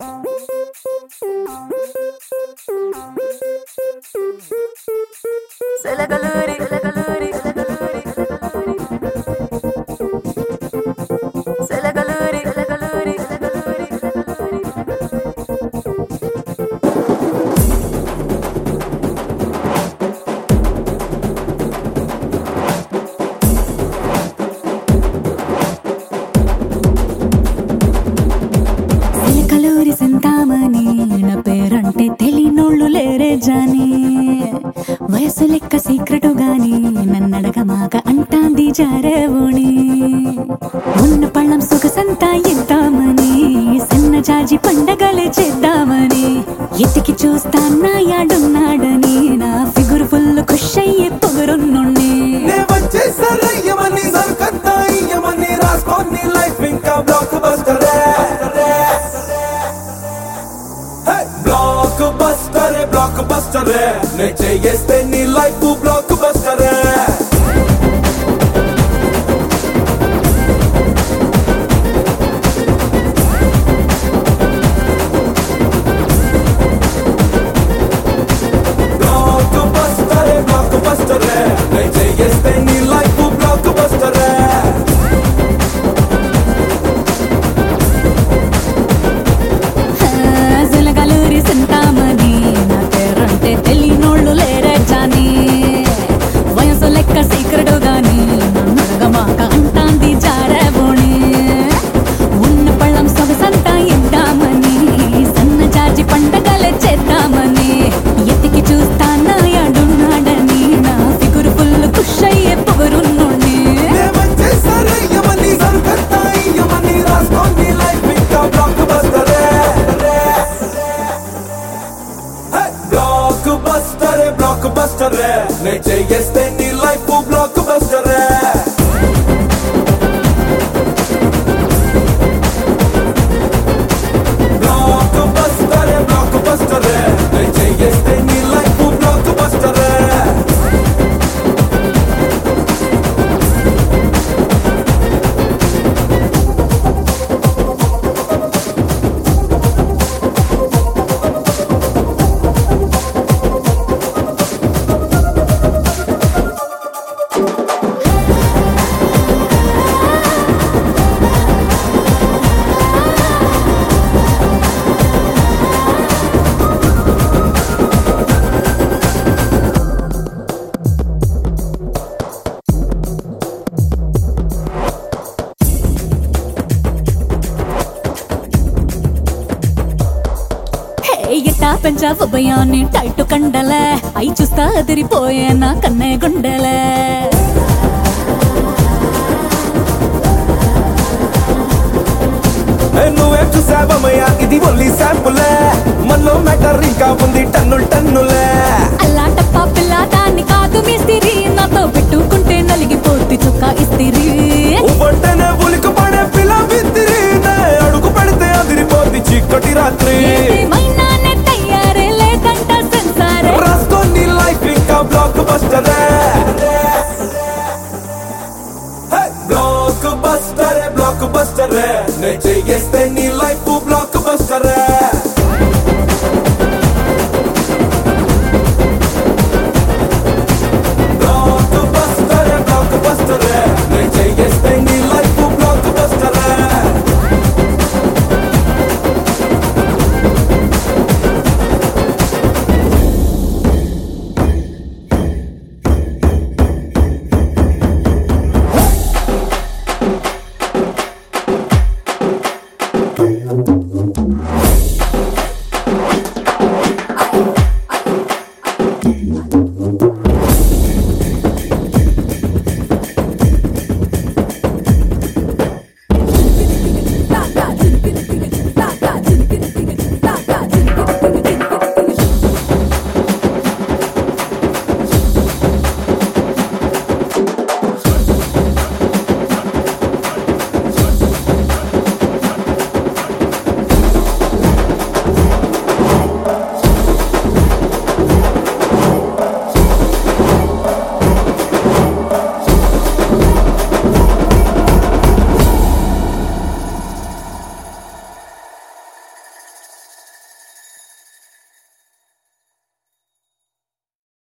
Say like a lady, say like. మాగ అంటాంది జారేవుని. ఉన్న పళ్ళం సొగసంతా ఇద్దామని సన్న జాజి పండగలే చేద్దామని. ఎతికి చూస్తాన్నా యాడున్నాడని నా ఫిగురు ఫుల్ ఖుష్ అయ్యే పొగరున్నుండి. బ్లాక్ బస్టరే బ్లాక్ బస్టరే బ్లాక్ బస్టరే నే చేయేస్తే బ్లాక్ నేను నే పెంచావు భయాన్ని టైట్ కండలే. అయి చూస్తా అదిరిపోయే నా కన్నే గుండెలే. నువ్వేం చూసావమ్మయ్యా ఇది ఓన్లీ శాంపులే మనలో మ్యాటర్ ఇంకా ఉంది టన్నులు టన్నులే. బ్లాక్ బస్టర్ నే చేస్తే నీ లైఫ్ బ్లాక్ బస్టర్